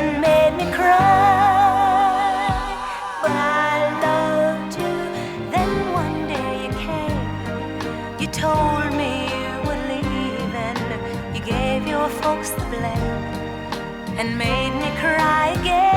and made me cry. But I loved you. Then one day you came. You told me you you gave your folks the blame and made me cry again.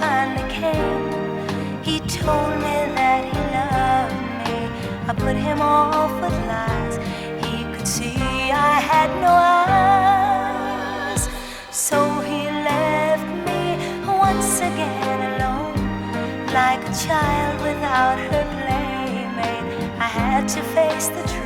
finally came, he told me that he loved me. I put him off with lies. He could see I had no eyes. So he left me once again alone, like a child without her playmate. I had to face the truth.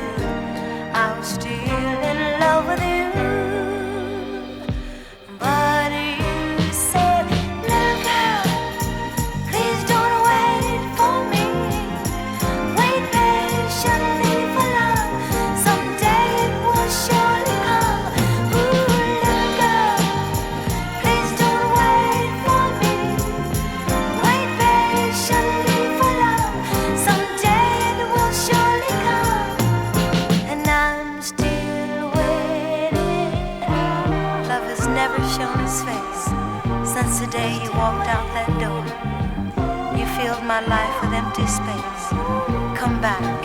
Never shown his face since the day he walked out that door. You filled my life with empty space. Come back,